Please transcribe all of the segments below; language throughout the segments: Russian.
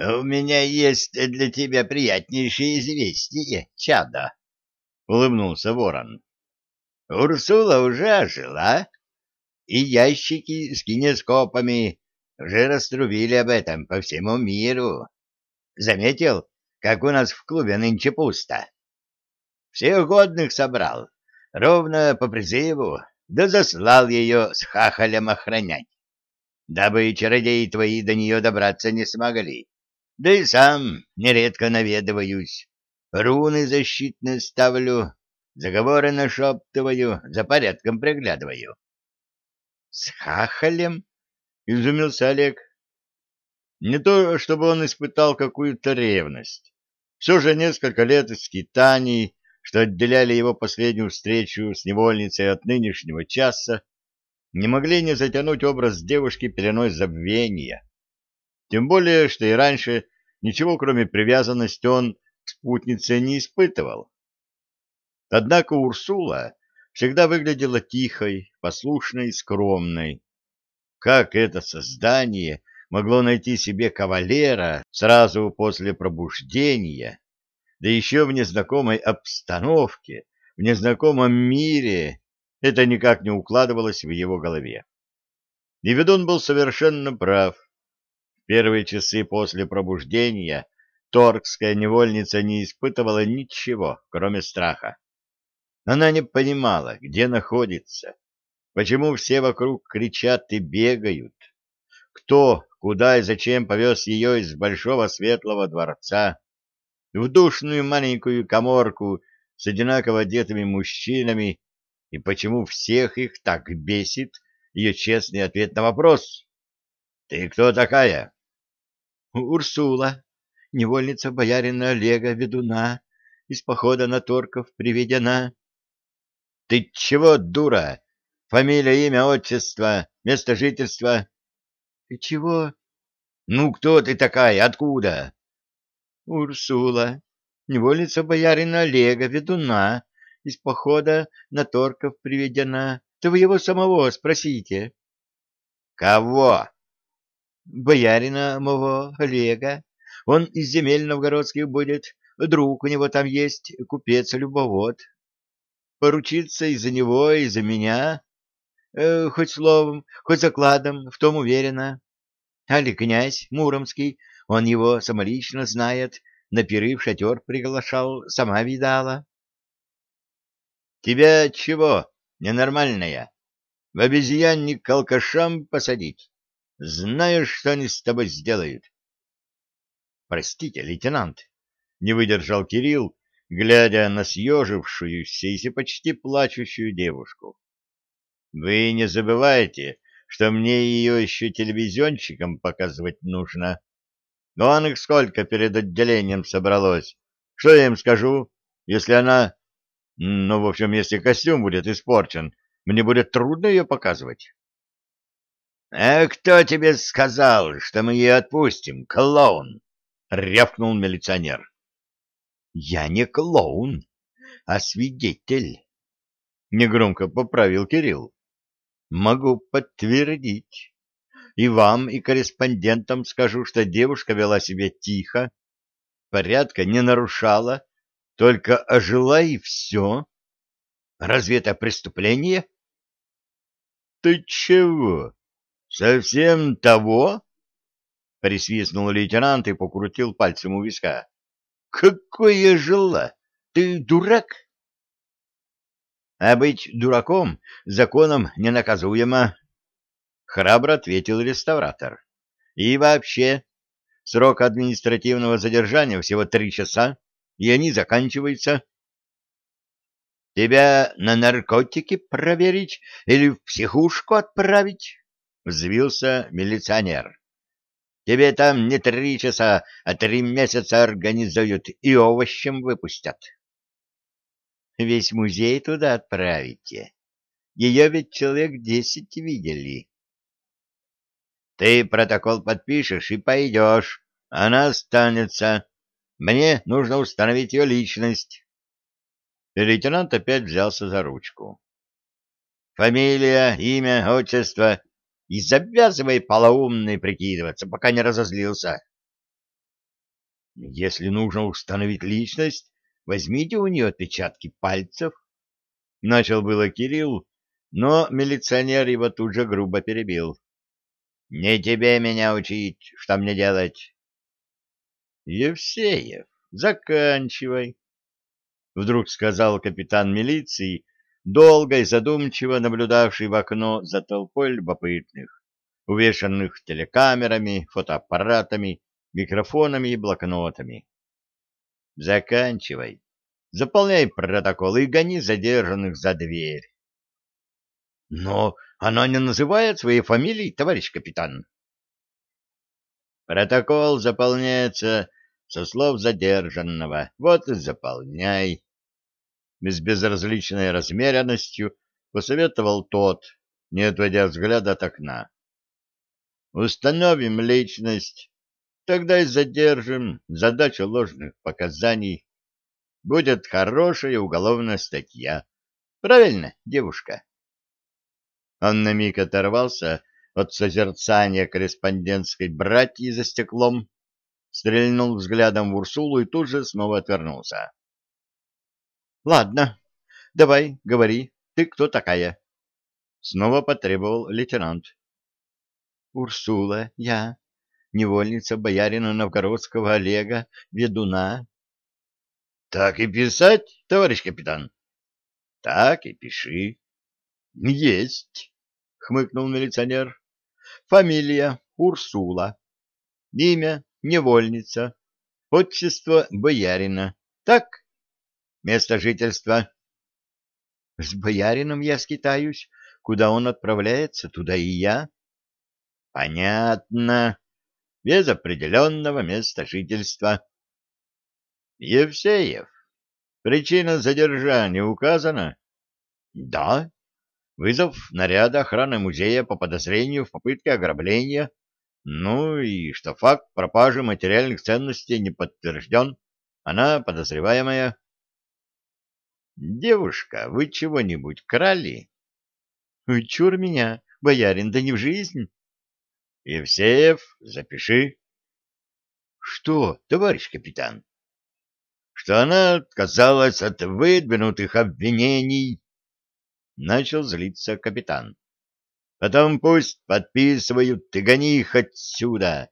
У меня есть для тебя приятнейшее известие, чадо, — улыбнулся ворон. Урсула уже ожила, и ящики с кинескопами уже раструбили об этом по всему миру. Заметил, как у нас в клубе нынче пусто? Всех годных собрал, ровно по призыву, да заслал ее с хахалем охранять, дабы чародеи твои до нее добраться не смогли. Да и сам нередко наведываюсь, руны защитные ставлю, заговоры нашептываю, за порядком приглядываю. — С хахалем? — изумился Олег. Не то, чтобы он испытал какую-то ревность. Все же несколько лет скитаний, что отделяли его последнюю встречу с невольницей от нынешнего часа, не могли не затянуть образ девушки пеленой забвения. Тем более, что и раньше ничего, кроме привязанности, он к спутнице не испытывал. Однако Урсула всегда выглядела тихой, послушной и скромной. Как это создание могло найти себе кавалера сразу после пробуждения, да еще в незнакомой обстановке, в незнакомом мире, это никак не укладывалось в его голове. И ведун был совершенно прав. Первые часы после пробуждения торгская невольница не испытывала ничего, кроме страха. Она не понимала, где находится, почему все вокруг кричат и бегают, кто, куда и зачем повез ее из большого светлого дворца в душную маленькую коморку с одинаково одетыми мужчинами, и почему всех их так бесит ее честный ответ на вопрос. «Ты кто такая?» «Урсула, невольница боярина Олега Ведуна, из похода на торков приведена». — Ты чего, дура? Фамилия, имя, отчество, место жительства? — Ты чего? — Ну, кто ты такая? Откуда? — Урсула, невольница боярина Олега, ведуна, из похода на торков приведена. Да вы его самого спросите. — Кого? — Боярина моего Олега. Он из земель новгородских будет. Друг у него там есть, купец-любовод поручиться и за него, и за меня, э, хоть словом, хоть закладом, в том уверена. Али князь Муромский, он его самолично знает, на пиры в шатер приглашал, сама видала. — Тебя чего, ненормальная? В обезьянник к алкашам посадить? Знаешь, что они с тобой сделают? — Простите, лейтенант, — не выдержал Кирилл, глядя на съежившуюся и почти плачущую девушку. «Вы не забывайте, что мне ее еще телевизиончиком показывать нужно. Вон их сколько перед отделением собралось. Что я им скажу, если она... Ну, в общем, если костюм будет испорчен, мне будет трудно ее показывать». «А кто тебе сказал, что мы ее отпустим, клоун?» — рявкнул милиционер. Я не клоун, а свидетель. Негромко поправил Кирилл. Могу подтвердить. И вам, и корреспондентам скажу, что девушка вела себя тихо, порядка не нарушала, только ожила и все. Разве это преступление? Ты чего? Совсем того? Присвистнул лейтенант и покрутил пальцем у виска. Какое жила? Ты дурак? А быть дураком законом не наказуемо, храбро ответил реставратор. И вообще, срок административного задержания всего три часа, и они заканчиваются. Тебя на наркотики проверить или в психушку отправить? Взвился милиционер. Тебе там не три часа, а три месяца организуют и овощем выпустят. Весь музей туда отправите. Ее ведь человек десять видели. Ты протокол подпишешь и пойдешь. Она останется. Мне нужно установить ее личность. Лейтенант опять взялся за ручку. Фамилия, имя, отчество и завязывай полоумный прикидываться, пока не разозлился. Если нужно установить личность, возьмите у нее отпечатки пальцев. Начал было Кирилл, но милиционер его тут же грубо перебил. — Не тебе меня учить, что мне делать. — Евсеев, заканчивай, — вдруг сказал капитан милиции, долго и задумчиво наблюдавший в окно за толпой любопытных, увешанных телекамерами, фотоаппаратами, микрофонами и блокнотами. Заканчивай. Заполняй протокол и гони задержанных за дверь. Но она не называет своей фамилии, товарищ капитан. Протокол заполняется со слов задержанного. Вот и заполняй. С безразличной размеренностью посоветовал тот, не отводя взгляда от окна. Установим личность, тогда и задержим задачу ложных показаний. Будет хорошая уголовная статья. Правильно, девушка? Он на миг оторвался от созерцания корреспондентской братьи за стеклом, стрельнул взглядом в Урсулу и тут же снова отвернулся. — Ладно, давай, говори, ты кто такая? — снова потребовал лейтенант. — Урсула, я, невольница боярина новгородского Олега, ведуна. — Так и писать, товарищ капитан? — Так и пиши. — Есть, — хмыкнул милиционер. — Фамилия Урсула. Имя Невольница. Отчество Боярина. Так? Место жительства? — С боярином я скитаюсь. Куда он отправляется, туда и я. — Понятно. Без определенного места жительства. — Евсеев, причина задержания указана? — Да. Вызов наряда охраны музея по подозрению в попытке ограбления. Ну и что факт пропажи материальных ценностей не подтвержден. Она подозреваемая. «Девушка, вы чего-нибудь крали?» «Чур меня, боярин, да не в жизнь». «Евсеев, запиши». «Что, товарищ капитан?» «Что она отказалась от выдвинутых обвинений» начал злиться капитан. Потом пусть подписывают, ты гони их отсюда.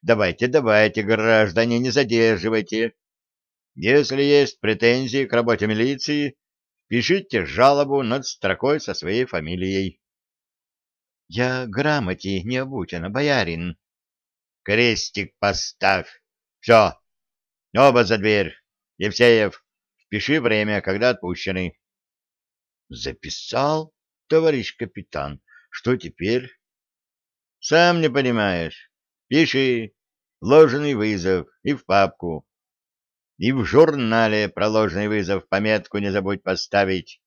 Давайте, давайте, граждане, не задерживайте. Если есть претензии к работе милиции, пишите жалобу над строкой со своей фамилией. Я грамоте не обучена, боярин. Крестик поставь. Все. Оба за дверь. Евсеев, пиши время, когда отпущены. Записал, товарищ капитан. Что теперь? Сам не понимаешь. Пиши ложный вызов и в папку. И в журнале про ложный вызов пометку не забудь поставить.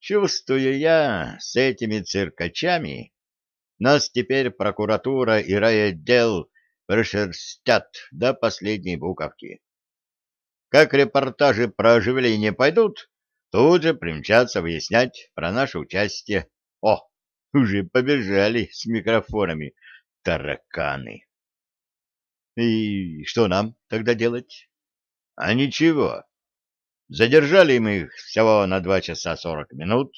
Чувствую я, с этими циркачами нас теперь прокуратура и райотдел прошерстят до последней буковки. Как репортажи про оживление пойдут, тут же примчатся выяснять про наше участие. О, уже побежали с микрофонами тараканы. И что нам тогда делать? А ничего. Задержали мы их всего на два часа сорок минут.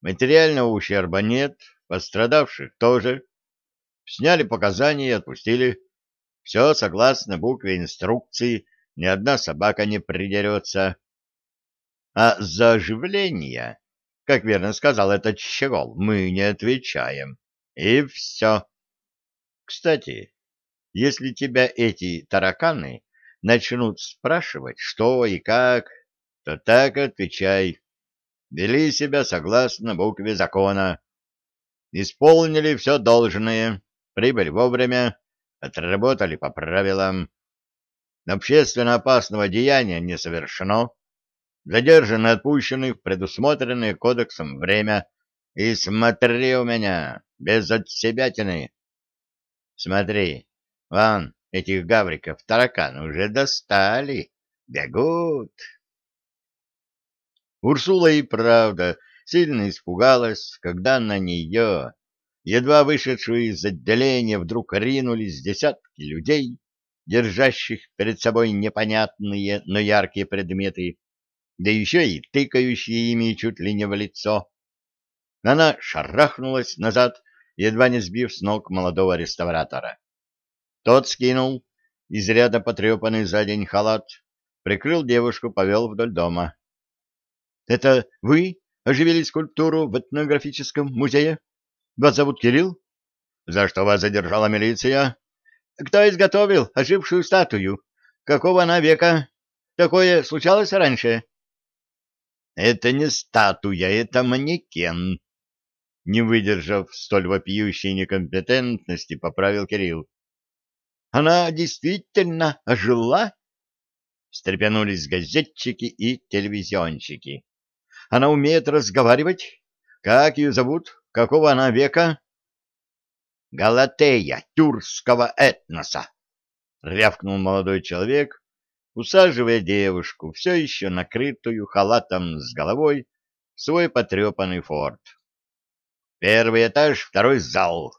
Материального ущерба нет, пострадавших тоже. Сняли показания и отпустили. Все согласно букве инструкции, ни одна собака не придерется. А за оживление, как верно сказал этот щегол, мы не отвечаем. И все. Кстати, если тебя эти тараканы начнут спрашивать, что и как, то так отвечай. Вели себя согласно букве закона. Исполнили все должное, прибыли вовремя, отработали по правилам. Общественно опасного деяния не совершено задержаны отпущенных в предусмотренное кодексом время. И смотри у меня, без отсебятины. Смотри, вон, этих гавриков таракан уже достали, бегут. Урсула и правда сильно испугалась, когда на нее, едва вышедшую из отделения, вдруг ринулись десятки людей, держащих перед собой непонятные, но яркие предметы, да еще и тыкающие ими чуть ли не в лицо. Она шарахнулась назад, едва не сбив с ног молодого реставратора. Тот скинул изрядно потрепанный за день халат, прикрыл девушку, повел вдоль дома. — Это вы оживили скульптуру в этнографическом музее? Вас зовут Кирилл? — За что вас задержала милиция? — Кто изготовил ожившую статую? Какого она века? Такое случалось раньше? — Это не статуя, это манекен. Не выдержав столь вопиющей некомпетентности, поправил Кирилл. — Она действительно ожила? Встрепенулись газетчики и телевизионщики. — Она умеет разговаривать? Как ее зовут? Какого она века? — Галатея тюркского этноса! — рявкнул молодой человек, усаживая девушку, все еще накрытую халатом с головой, в свой потрепанный форт. — Первый этаж, второй зал.